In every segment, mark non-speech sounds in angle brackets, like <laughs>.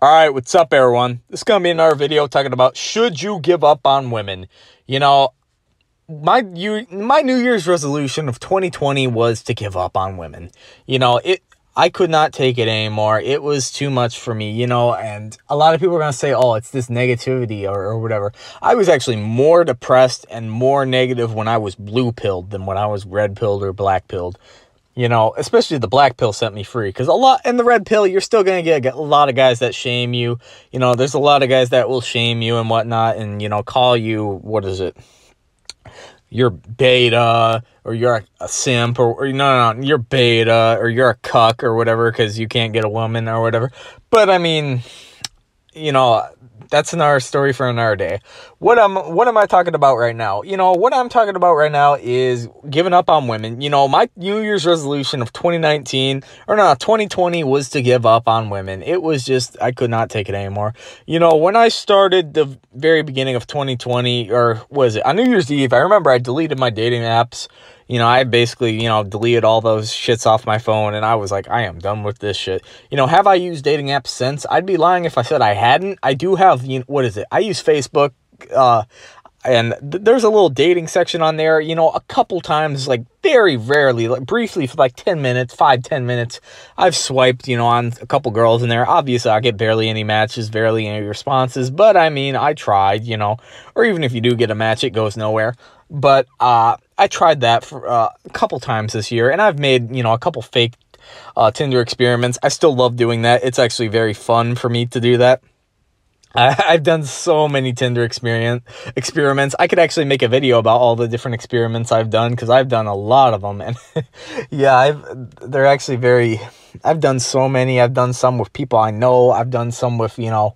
All right, what's up, everyone? This is going to be another video talking about should you give up on women? You know, my you my New Year's resolution of 2020 was to give up on women. You know, it I could not take it anymore. It was too much for me, you know, and a lot of people are going to say, "Oh, it's this negativity or, or whatever." I was actually more depressed and more negative when I was blue pilled than when I was red pilled or black pilled you know, especially the black pill set me free because a lot in the red pill, you're still going to get a lot of guys that shame you. You know, there's a lot of guys that will shame you and whatnot and, you know, call you, what is it? You're beta or you're a, a simp or, or, no, no, no, you're beta or you're a cuck or whatever because you can't get a woman or whatever. But I mean, you know, that's another story for another day. What am what am I talking about right now? You know, what I'm talking about right now is giving up on women. You know, my New Year's resolution of 2019 or no, 2020 was to give up on women. It was just I could not take it anymore. You know, when I started the very beginning of 2020 or was it on New Year's Eve, I remember I deleted my dating apps you know, I basically, you know, deleted all those shits off my phone and I was like, I am done with this shit. You know, have I used dating apps since? I'd be lying if I said I hadn't. I do have, you know, what is it? I use Facebook, uh, and th there's a little dating section on there, you know, a couple times, like very rarely, like briefly for like 10 minutes, five ten minutes, I've swiped, you know, on a couple girls in there. Obviously, I get barely any matches, barely any responses, but I mean, I tried, you know, or even if you do get a match, it goes nowhere. But, uh, I tried that for uh, a couple times this year, and I've made, you know, a couple fake uh, Tinder experiments. I still love doing that. It's actually very fun for me to do that. <laughs> I, have done so many Tinder experience experiments. I could actually make a video about all the different experiments I've done because I've done a lot of them. And <laughs> yeah, I've they're actually very. I've done so many. I've done some with people I know. I've done some with you know,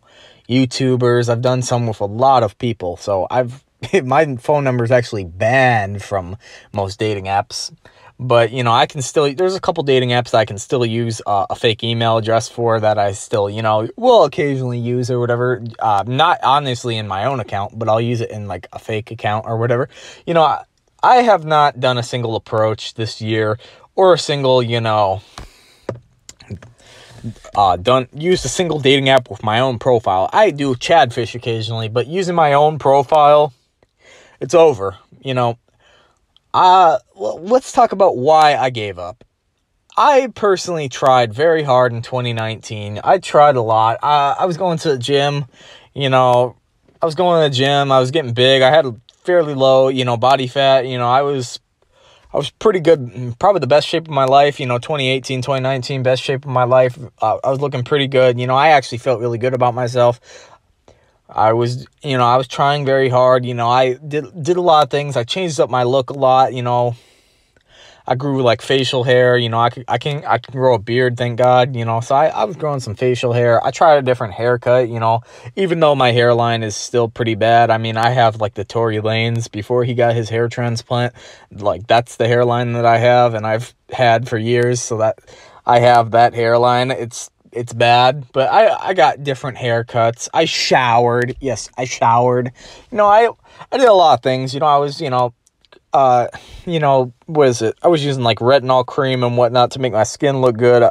YouTubers. I've done some with a lot of people. So I've <laughs> my phone number is actually banned from most dating apps. But, you know, I can still, there's a couple dating apps I can still use uh, a fake email address for that I still, you know, will occasionally use or whatever. Uh, not honestly in my own account, but I'll use it in like a fake account or whatever. You know, I, I have not done a single approach this year or a single, you know, uh, done used a single dating app with my own profile. I do Chadfish occasionally, but using my own profile, it's over. You know, uh, let's talk about why I gave up. I personally tried very hard in 2019. I tried a lot. I, I was going to the gym, you know, I was going to the gym. I was getting big. I had a fairly low, you know, body fat. You know, I was, I was pretty good, probably the best shape of my life. You know, 2018, 2019, best shape of my life. Uh, I was looking pretty good. You know, I actually felt really good about myself. I was, you know, I was trying very hard. You know, I did did a lot of things. I changed up my look a lot. You know, I grew like facial hair. You know, I can I can I can grow a beard. Thank God. You know, so I I was growing some facial hair. I tried a different haircut. You know, even though my hairline is still pretty bad. I mean, I have like the Tory Lanez before he got his hair transplant. Like that's the hairline that I have, and I've had for years. So that I have that hairline. It's it's bad, but I I got different haircuts. I showered. Yes, I showered. You know, I I did a lot of things. You know, I was, you know, uh, you know, what is it? I was using like retinol cream and whatnot to make my skin look good.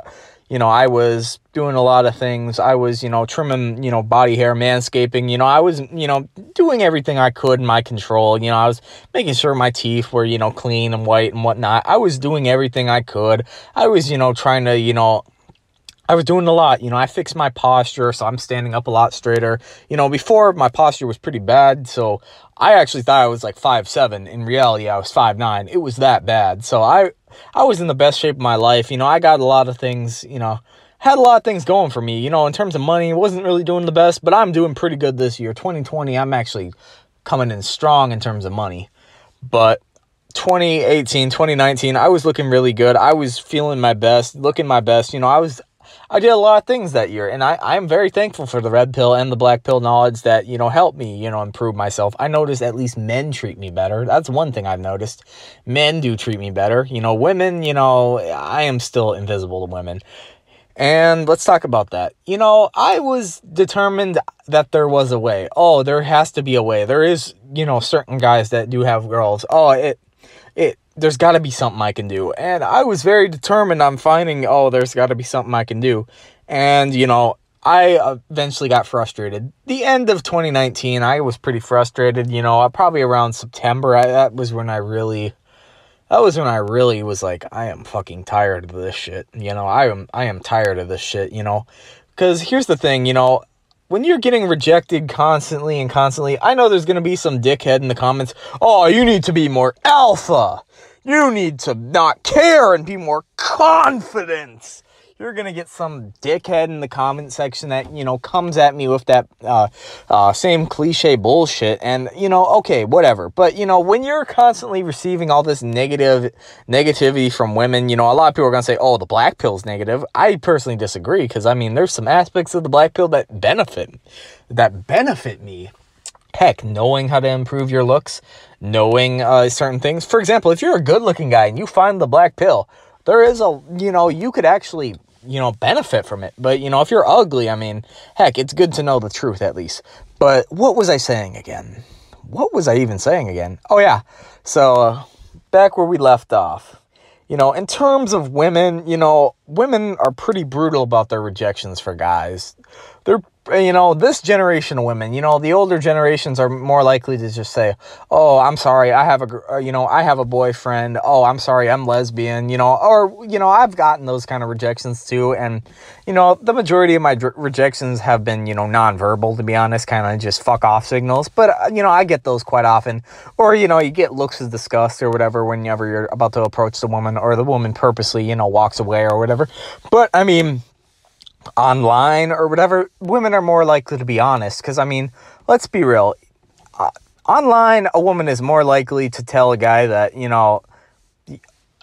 You know, I was doing a lot of things. I was, you know, trimming, you know, body hair, manscaping. You know, I was, you know, doing everything I could in my control. You know, I was making sure my teeth were, you know, clean and white and whatnot. I was doing everything I could. I was, you know, trying to, you know, I was doing a lot. You know, I fixed my posture, so I'm standing up a lot straighter. You know, before my posture was pretty bad, so I actually thought I was like five seven. In reality, I was five nine. It was that bad. So I I was in the best shape of my life. You know, I got a lot of things, you know, had a lot of things going for me. You know, in terms of money, wasn't really doing the best, but I'm doing pretty good this year. 2020, I'm actually coming in strong in terms of money. But 2018, 2019, I was looking really good. I was feeling my best, looking my best. You know, I was I did a lot of things that year, and I, I'm very thankful for the red pill and the black pill knowledge that, you know, helped me, you know, improve myself. I noticed at least men treat me better. That's one thing I've noticed. Men do treat me better. You know, women, you know, I am still invisible to women. And let's talk about that. You know, I was determined that there was a way. Oh, there has to be a way. There is, you know, certain guys that do have girls. Oh, it, there's got to be something I can do. And I was very determined on finding, oh, there's got to be something I can do. And, you know, I eventually got frustrated. The end of 2019, I was pretty frustrated. You know, uh, probably around September, I, that was when I really, that was when I really was like, I am fucking tired of this shit. You know, I am, I am tired of this shit. You know, because here's the thing. You know, when you're getting rejected constantly and constantly, I know there's gonna be some dickhead in the comments. Oh, you need to be more alpha. You need to not care and be more confident. You're gonna get some dickhead in the comment section that you know comes at me with that uh, uh, same cliche bullshit and you know okay whatever. But you know when you're constantly receiving all this negative negativity from women you know a lot of people are gonna say oh the black pill's negative. I personally disagree because i mean there's some aspects of the black pill that benefit that benefit me. Heck knowing how to improve your looks knowing uh, certain things for example if you're a good looking guy and you find the black pill there is a you know you could actually you know, benefit from it. But, you know, if you're ugly, I mean, heck, it's good to know the truth at least. But what was I saying again? What was I even saying again? Oh, yeah. So, uh, back where we left off. You know, in terms of women, you know, women are pretty brutal about their rejections for guys. They're you know, this generation of women, you know, the older generations are more likely to just say, "Oh, I'm sorry, I have a, uh, you know, I have a boyfriend. Oh, I'm sorry, I'm lesbian." You know, or you know, I've gotten those kind of rejections too, and you know, the majority of my rejections have been, you know, nonverbal. To be honest, kind of just fuck off signals. But uh, you know, I get those quite often, or you know, you get looks of disgust or whatever whenever you're about to approach the woman, or the woman purposely, you know, walks away or whatever. But I mean online or whatever, women are more likely to be honest. Because, I mean, let's be real. Uh, online, a woman is more likely to tell a guy that, you know,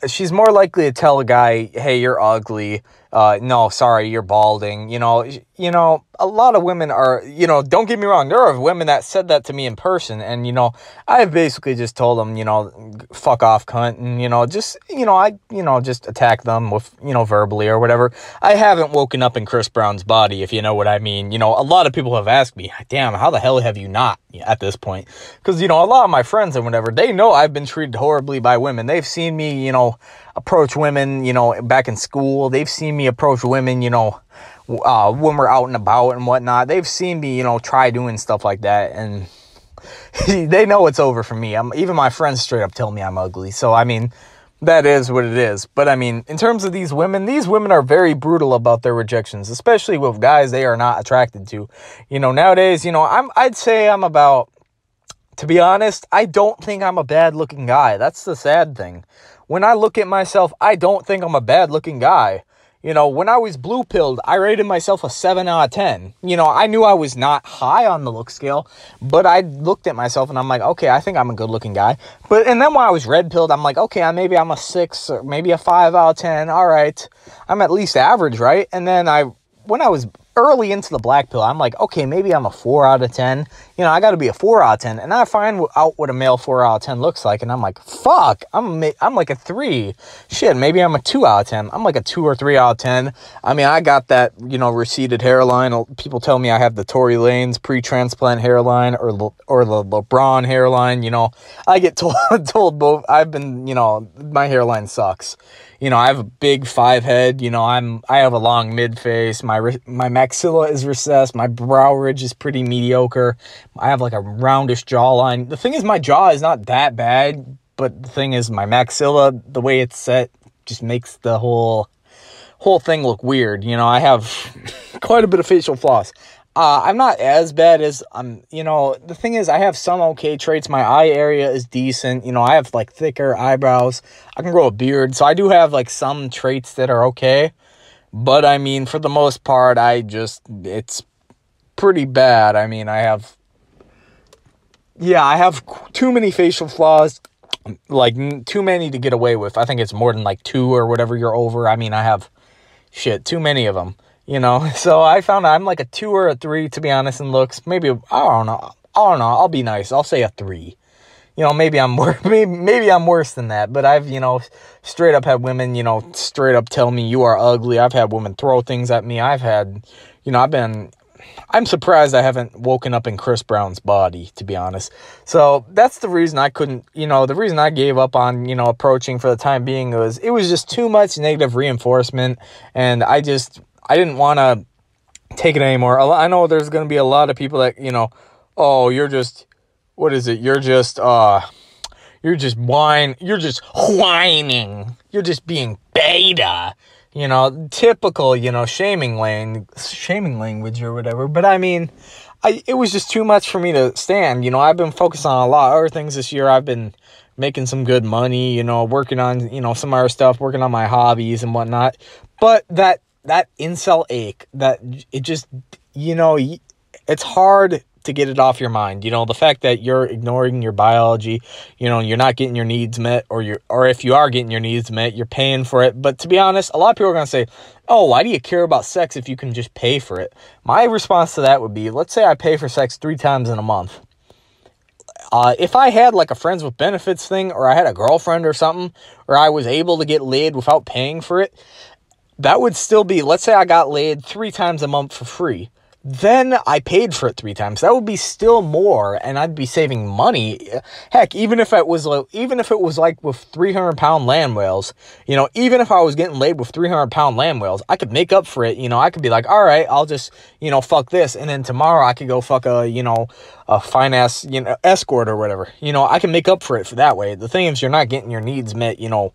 she's more likely to tell a guy, hey, you're ugly. Uh, no, sorry, you're balding. You know, you know, a lot of women are, you know, don't get me wrong. There are women that said that to me in person. And, you know, I've basically just told them, you know, fuck off, cunt. And, you know, just, you know, I, you know, just attack them with, you know, verbally or whatever. I haven't woken up in Chris Brown's body, if you know what I mean. You know, a lot of people have asked me, damn, how the hell have you not at this point? Because, you know, a lot of my friends and whatever, they know I've been treated horribly by women. They've seen me, you know, approach women, you know, back in school. They've seen me approach women, you know, uh, when we're out and about and whatnot. They've seen me, you know, try doing stuff like that, and <laughs> they know it's over for me. I'm even my friends straight up tell me I'm ugly. So I mean, that is what it is. But I mean, in terms of these women, these women are very brutal about their rejections, especially with guys they are not attracted to. You know, nowadays, you know, I'm I'd say I'm about to be honest, I don't think I'm a bad looking guy. That's the sad thing. When I look at myself, I don't think I'm a bad looking guy. You know, when I was blue pilled, I rated myself a 7 out of 10. You know, I knew I was not high on the look scale, but I looked at myself and I'm like, okay, I think I'm a good looking guy. But, and then when I was red pilled, I'm like, okay, maybe I'm a 6 or maybe a 5 out of 10. All right. I'm at least average, right? And then I, when I was early into the black pill, I'm like, okay, maybe I'm a 4 out of 10. You know, I got to be a 4 out of 10. And I find out what a male 4 out of 10 looks like. And I'm like, fuck, I'm, I'm like a 3. Shit, maybe I'm a 2 out of 10. I'm like a 2 or 3 out of 10. I mean, I got that, you know, receded hairline. People tell me I have the Tory Lanez pre-transplant hairline or, or the LeBron hairline. You know, I get <laughs> told, told both. I've been, you know, my hairline sucks you know, I have a big five head. You know, I'm I have a long mid face. My my maxilla is recessed. My brow ridge is pretty mediocre. I have like a roundish jawline. The thing is, my jaw is not that bad, but the thing is, my maxilla, the way it's set, just makes the whole whole thing look weird. You know, I have <laughs> quite a bit of facial flaws. Uh, I'm not as bad as I'm, you know, the thing is I have some okay traits. My eye area is decent. You know, I have like thicker eyebrows. I can grow a beard. So I do have like some traits that are okay. But I mean, for the most part, I just, it's pretty bad. I mean, I have, yeah, I have too many facial flaws. Like, too many to get away with. I think it's more than like two or whatever you're over. I mean, I have, shit, too many of them you know. <laughs> So I found I'm like a two or a three, to be honest, in looks. Maybe, I don't know. I don't know. I'll be nice. I'll say a three. You know, maybe I'm <laughs> worse. Maybe, maybe I'm worse than that. But I've, you know, straight up had women, you know, straight up tell me you are ugly. I've had women throw things at me. I've had, you know, I've been. I'm surprised I haven't woken up in Chris Brown's body, to be honest. So that's the reason I couldn't, you know, the reason I gave up on, you know, approaching for the time being was it was just too much negative reinforcement. And I just, I didn't want to take it anymore. I know there's going to be a lot of people that, you know, oh, you're just, what is it? You're just, uh, you're just whine, you're just whining. You're just being beta. You know, typical, you know, shaming lang- shaming language or whatever. But I mean, I it was just too much for me to stand. You know, I've been focused on a lot of other things this year. I've been making some good money, you know, working on, you know, some other stuff, working on my hobbies and whatnot. But that that incel ache, that it just, you know, it's hard to get it off your mind. You know, the fact that you're ignoring your biology, you know, you're not getting your needs met, or you're, or if you are getting your needs met, you're paying for it. But to be honest, a lot of people are going to say, oh, why do you care about sex if you can just pay for it? My response to that would be, let's say I pay for sex three times in a month. Uh, if I had like a friends with benefits thing, or I had a girlfriend or something, or I was able to get laid without paying for it, that would still be, let's say I got laid three times a month for free then I paid for it three times. That would be still more, and I'd be saving money. Heck, even if it was like, even if it was like with 300 pound land whales, you know, even if I was getting laid with 300 pound land whales, I could make up for it. You know, I could be like, all right, I'll just, you know, fuck this, and then tomorrow I could go fuck a, you know, a fine ass, you know, escort or whatever. You know, I can make up for it for that way. The thing is, you're not getting your needs met, you know,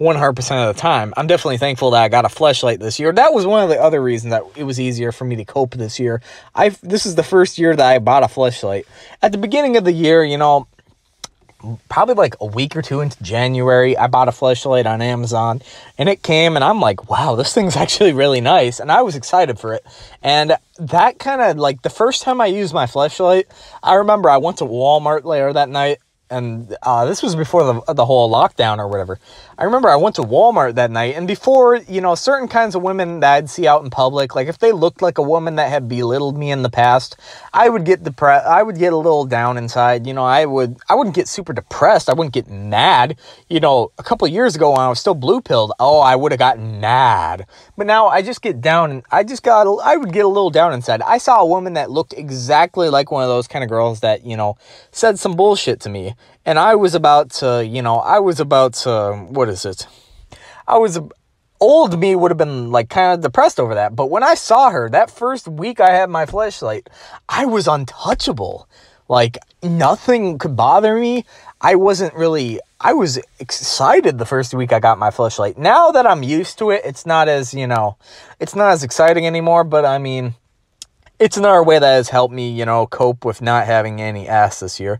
100% of the time. I'm definitely thankful that I got a flashlight this year. That was one of the other reasons that it was easier for me to cope this year. I this is the first year that I bought a flashlight. At the beginning of the year, you know, probably like a week or two into January, I bought a flashlight on Amazon and it came and I'm like, wow, this thing's <laughs> actually really nice. And I was excited for it. And that kind of like the first time I used my flashlight, I remember I went to Walmart later that night and uh, this was before the, the whole lockdown or whatever. I remember I went to Walmart that night, and before, you know, certain kinds of women that I'd see out in public, like if they looked like a woman that had belittled me in the past, I would get depressed. I would get a little down inside. You know, I would, I wouldn't get super depressed. I wouldn't get mad. You know, a couple years ago when I was still blue pilled, oh, I would have gotten mad. But now I just get down. I just got, I would get a little down inside. I saw a woman that looked exactly like one of those kind of girls that, you know, said some bullshit to me. And I was about to, you know, I was about to, what it? I was old me would have been like kind of depressed over that. But when I saw her that first week I had my flashlight, I was untouchable. Like nothing could bother me. I wasn't really I was excited the first week I got my flashlight. Now that I'm used to it, it's not as, you know, it's not as exciting anymore, but I mean, it's another way that has helped me, you know, cope with not having any ass this year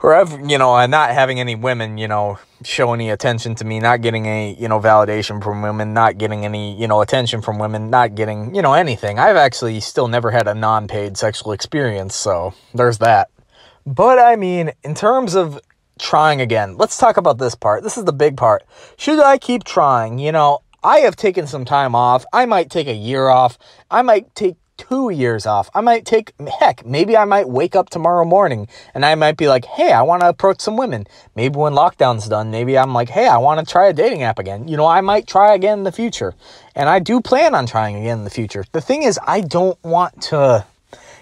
or ever, you know, I'm not having any women, you know, show any attention to me, not getting any, you know, validation from women, not getting any, you know, attention from women, not getting, you know, anything. I've actually still never had a non-paid sexual experience, so there's that. But I mean, in terms of trying again, let's talk about this part. This is the big part. Should I keep trying? You know, I have taken some time off. I might take a year off. I might take two years off. I might take, heck, maybe I might wake up tomorrow morning and I might be like, hey, I want to approach some women. Maybe when lockdown's done, maybe I'm like, hey, I want to try a dating app again. You know, I might try again in the future. And I do plan on trying again in the future. The thing is, I don't want to.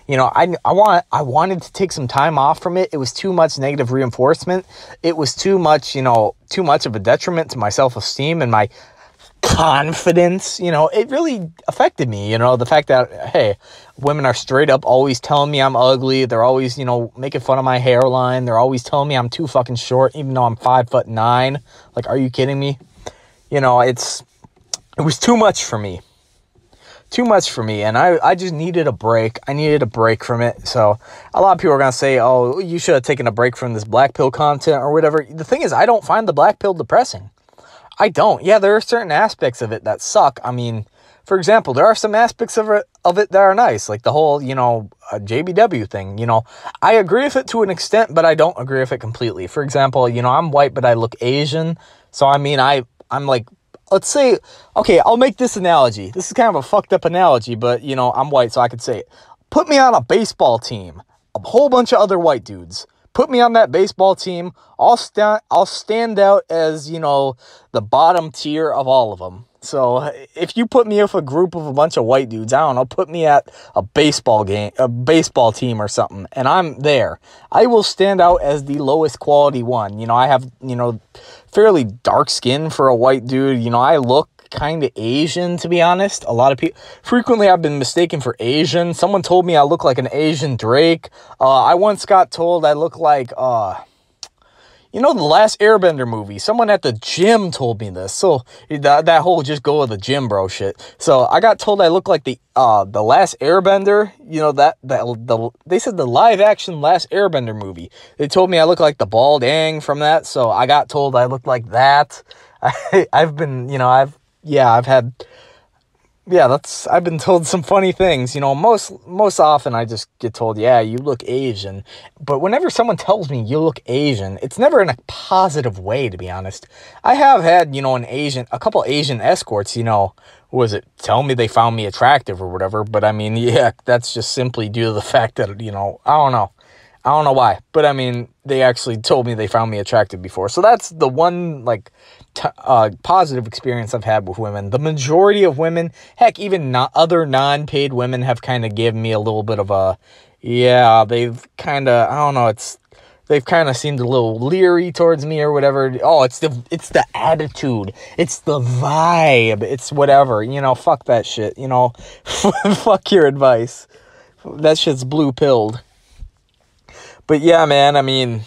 You know, I, I want I wanted to take some time off from it. It was too much negative reinforcement. It was too much, you know, too much of a detriment to my self-esteem and my confidence. You know, it really affected me. You know, the fact that, hey, women are straight up always telling me I'm ugly. They're always, you know, making fun of my hairline. They're always telling me I'm too fucking short, even though I'm five foot nine. Like, are you kidding me? You know, it's, it was too much for me. Too much for me, and I, I just needed a break. I needed a break from it. So, a lot of people are gonna say, "Oh, you should have taken a break from this black pill content or whatever." The thing is, I don't find the black pill depressing. I don't. Yeah, there are certain aspects of it that suck. I mean, for example, there are some aspects of it of it that are nice, like the whole, you know, uh, JBW thing. You know, I agree with it to an extent, but I don't agree with it completely. For example, you know, I'm white, but I look Asian, so I mean, I I'm like, let's say, okay, I'll make this analogy. This is kind of a fucked up analogy, but you know, I'm white, so I could say it. Put me on a baseball team, a whole bunch of other white dudes put me on that baseball team. I'll stand I'll stand out as, you know, the bottom tier of all of them. So if you put me with a group of a bunch of white dudes, I don't know, put me at a baseball game, a baseball team or something, and I'm there. I will stand out as the lowest quality one. You know, I have, you know, fairly dark skin for a white dude. You know, I look kind of Asian, to be honest. A lot of people, frequently I've been mistaken for Asian. Someone told me I look like an Asian Drake. Uh, I once got told I look like, uh, you know, the last Airbender movie, someone at the gym told me this. So that, that whole just go to the gym, bro shit. So I got told I look like the uh the last Airbender. You know that that the they said the live action last Airbender movie. They told me I look like the bald Aang from that. So I got told I look like that. <laughs> I I've been you know I've yeah I've had yeah, that's I've been <laughs> told some funny things. You know, most most often I just get told, "Yeah, you look Asian." But whenever someone tells me you look Asian, it's never in a positive way, to be honest. I have had, you know, an Asian, a couple Asian escorts, you know, was it tell me they found me attractive or whatever, but I mean, <laughs> yeah, that's just simply due to the fact that, you know, I don't know. I don't know why, but I mean, they actually told me they found me attractive before. So that's the one like uh, positive experience I've had with women. The majority of women, heck, even not other non-paid women have kind of given me a little bit of a, yeah, they've kind of, I don't know, it's, they've kind of seemed a little leery towards me or whatever. Oh, it's the, it's the attitude. It's the vibe. It's whatever, you know, fuck that shit, you know, <laughs> fuck your advice. That shit's blue pilled. But yeah, man, I mean,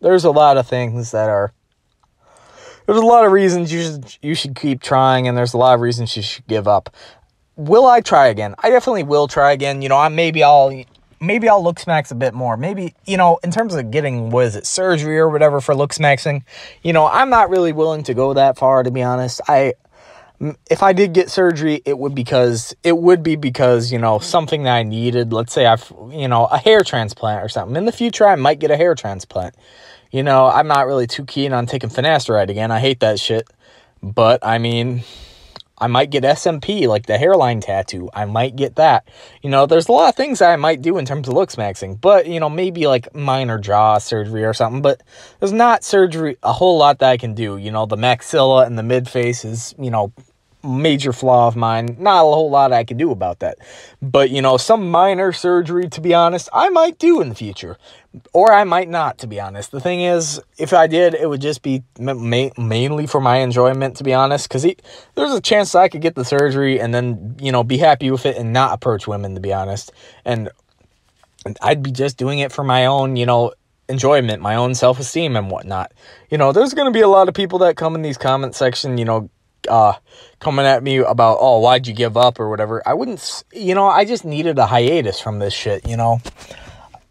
there's a lot of things that are there's a lot of reasons you should you should keep trying and there's a lot of reasons you should give up. Will I try again? I definitely will try again. You know, I maybe I'll maybe I'll looksmax a bit more. Maybe, you know, in terms of getting what is it, surgery or whatever for looksmaxing, you know, I'm not really willing to go that far to be honest. I if I did get surgery, it would because it would be because you know something that I needed. Let's say I've you know a hair transplant or something. In the future, I might get a hair transplant. You know, I'm not really too keen on taking finasteride again. I hate that shit. But I mean, I might get SMP, like the hairline tattoo. I might get that. You know, there's a lot of things I might do in terms of looks maxing, but you know, maybe like minor jaw surgery or something. But there's not surgery a whole lot that I can do. You know, the maxilla and the mid face is you know major flaw of mine. Not a whole lot I can do about that. But, you know, some minor surgery, to be honest, I might do in the future. Or I might not, to be honest. The thing is, if I did, it would just be ma mainly for my enjoyment, to be honest. Because there's a chance I could get the surgery and then, you know, be happy with it and not approach women, to be honest. And I'd be just doing it for my own, you know, enjoyment, my own self-esteem and whatnot. You know, there's going to be a lot of people that come in these comment section, you know, uh, coming at me about, oh, why'd you give up or whatever. I wouldn't, you know, I just needed a hiatus from this shit, you know.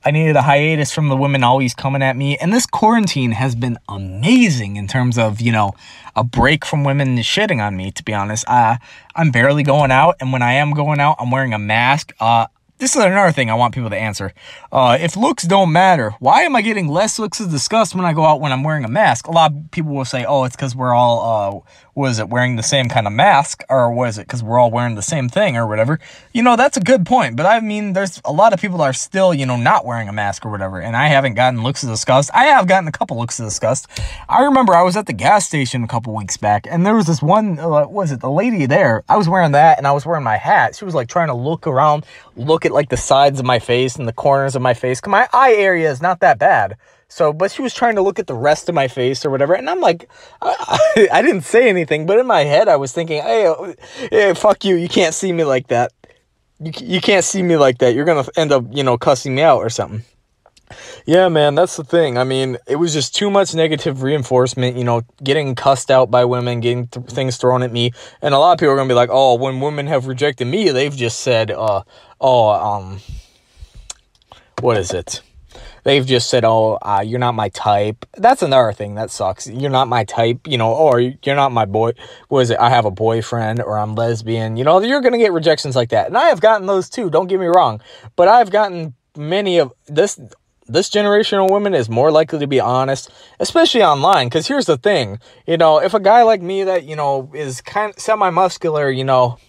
I needed a hiatus from the women always coming at me. And this quarantine has been amazing in terms of, you know, a break from women shitting on me, to be honest. Uh, I'm barely going out. And when I am going out, I'm wearing a mask. Uh, this is another thing I want people to answer. Uh, if looks don't matter, why am I getting less looks of disgust when I go out when I'm wearing a mask? A lot of people will say, oh, it's because we're all, uh, was it wearing the same kind of mask or was it because we're all wearing the same thing or whatever? You know that's a good point but i mean there's a lot of people that are still you know not wearing a mask or whatever and i haven't gotten looks of disgust. I have gotten a couple looks of disgust. I remember i was at the gas station a couple weeks back and there was this one uh, was it the lady there i was wearing that and i was wearing my hat. She was like trying to look around look at like the sides of my face and the corners of my face my eye area is not that bad so, but she was trying to look at the rest of my face or whatever. And I'm like, I, I <laughs> didn't say anything, but in my head, I was thinking, hey, hey, fuck you. You can't see me like that. You, you can't see me like that. You're going to end up, you know, cussing me out or something. Yeah, man, that's the thing. I mean, it was just too much negative reinforcement, you know, getting cussed out by women, getting th things thrown at me. And a lot of people are going to be like, oh, when women have rejected me, they've just said, uh, oh, um, what is it? They've just said, "Oh, uh, you're not my type." That's another thing that sucks. You're not my type, you know, or you're not my boy. What is it? I have a boyfriend, or I'm lesbian. You know, you're gonna get rejections like that, and I have gotten those too. Don't get me wrong, but I've gotten many of this. This generation of women is more likely to be honest, especially online. Because here's the thing, you know, if a guy like me that you know is kind of semi-muscular, you know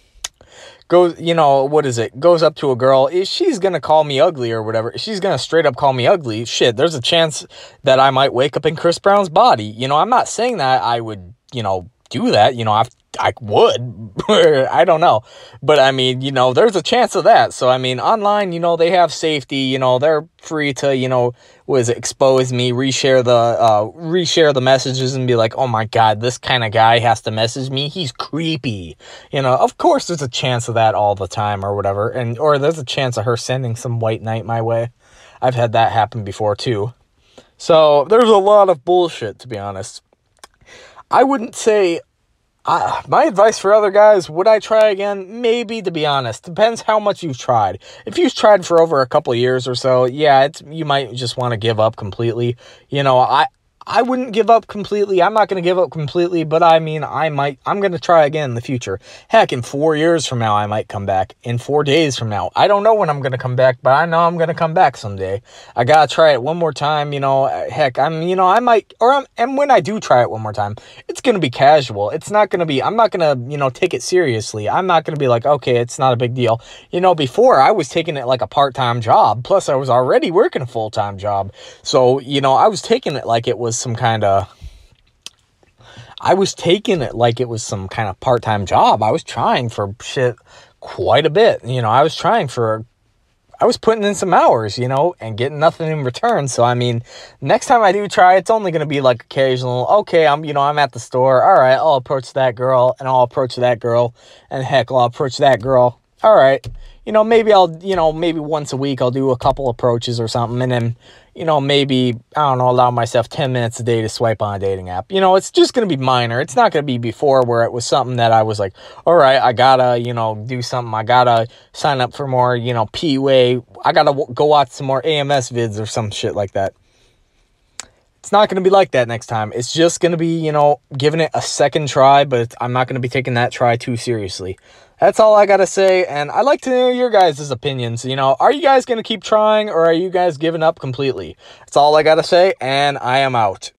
goes, you know, what is it? Goes up to a girl. She's going to call me ugly or whatever. She's going to straight up call me ugly. Shit, there's a chance that I might wake up in Chris Brown's body. You know, I'm not saying that I would, you know, do that. You know, I've I would. <laughs> I don't know. But I mean, you know, there's a chance of that. So I mean, online, you know, they have safety, you know, they're free to, you know, was expose me, reshare the uh reshare the messages and be like, "Oh my god, this kind of guy has to message me. He's creepy." You know, of course there's a chance of that all the time or whatever. And or there's a chance of her sending some white knight my way. I've had that happen before too. So, there's a lot of bullshit to be honest. I wouldn't say I, my advice for other guys, would I try again? Maybe, to be honest. Depends how much you've tried. If you've tried for over a couple years or so, yeah, it's you might just want to give up completely. You know, I I wouldn't give up completely. I'm not going to give up completely, but I mean, I might, I'm going to try again in the future. Heck, in four years from now, I might come back. In four days from now, I don't know when I'm going to come back, but I know I'm going to come back someday. I got to try it one more time. You know, uh, heck, I'm, you know, I might, or I'm, and when I do try it one more time, it's going to be casual. It's not going to be, I'm not going to, you know, take it seriously. I'm not going to be like, okay, it's not a big deal. You know, before I was taking it like a part time job, plus I was already working a full time job. So, you know, I was taking it like it was some kind of I was taking it like it was some kind of part-time job. I was trying for shit quite a bit. You know, I was trying for I was putting in some hours, you know, and getting nothing in return. So I mean, next time I do try, it's only going to be like occasional. Okay, I'm, you know, I'm at the store. All right, I'll approach that girl and I'll approach that girl and heck, I'll approach that girl. All right. You know, maybe I'll, you know, maybe once a week I'll do a couple approaches or something and then you know, maybe, I don't know, allow myself 10 minutes a day to swipe on a dating app. You know, it's just going to be minor. It's not going to be before where it was something that I was like, all right, I got to, you know, do something. I got to sign up for more, you know, P-Way. I got to go watch some more AMS vids or some shit like that. It's not going to be like that next time. It's just going to be, you know, giving it a second try, but I'm not going to be taking that try too seriously. That's all I got to say, and I'd like to know your guys' opinions. You know, are you guys going to keep trying, or are you guys giving up completely? That's all I got to say, and I am out.